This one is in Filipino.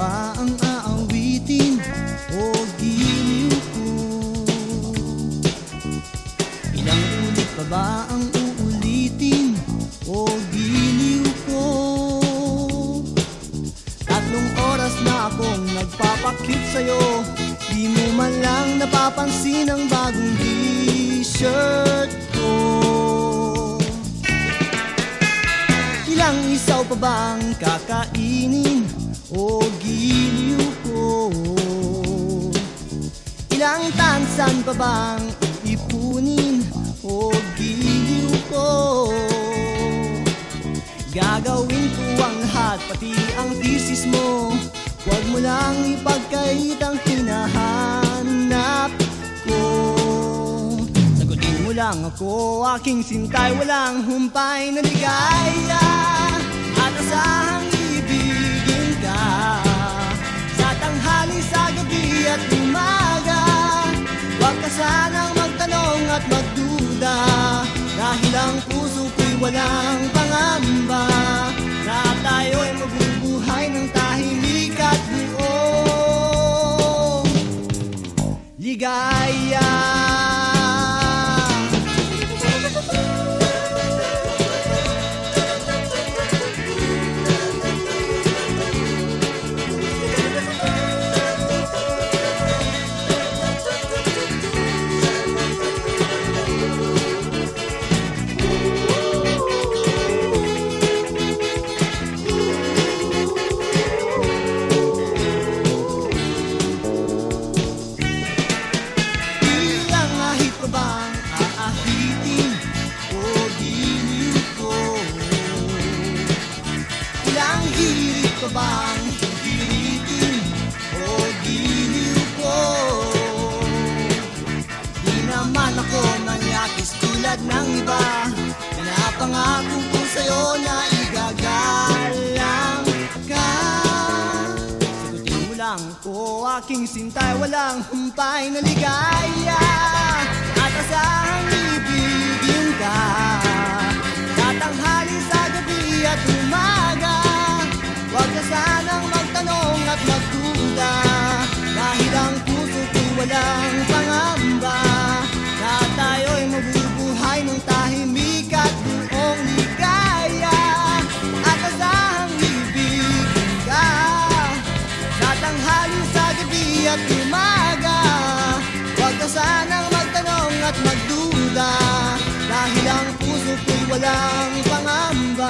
ba ang aawitin? O giliw ko? Ilang ulit pa ba ang uulitin? O giliw ko? Tatlong oras na akong nagpapakit sa'yo. Di mo man lang napapansin ang bagong t-shirt ko. Ilang isaw pa bang kakainin? O giliw ko? Ilang tansan pa bang ipunin o giliw ko? Gagawin ko ang lahat, pati ang thesis mo Huwag mo lang ipagkait ang hinahanap ko Sagutin mo lang ako, aking sintay Walang humpay na ligaya At asahang at magduda. Dahil ang puso ko'y walang pangamba Ilang hirit pa bang hiritin o giliw ko? Di naman ako manyakis tulad ng iba. Pinapangako ko sa'yo na igagalang ka. Sagutin mo lang ko aking sintay. Walang humpay na ligaya. At asahang magduda Dahil ang puso ko'y walang pangamba Na tayo'y mabubuhay ng tahimik at buong ligaya. At asahang ibigin ka Sa tanghali, sa gabi at umaga Huwag ka sanang magtanong at magduda. Dahil ang puso ko'y walang pangamba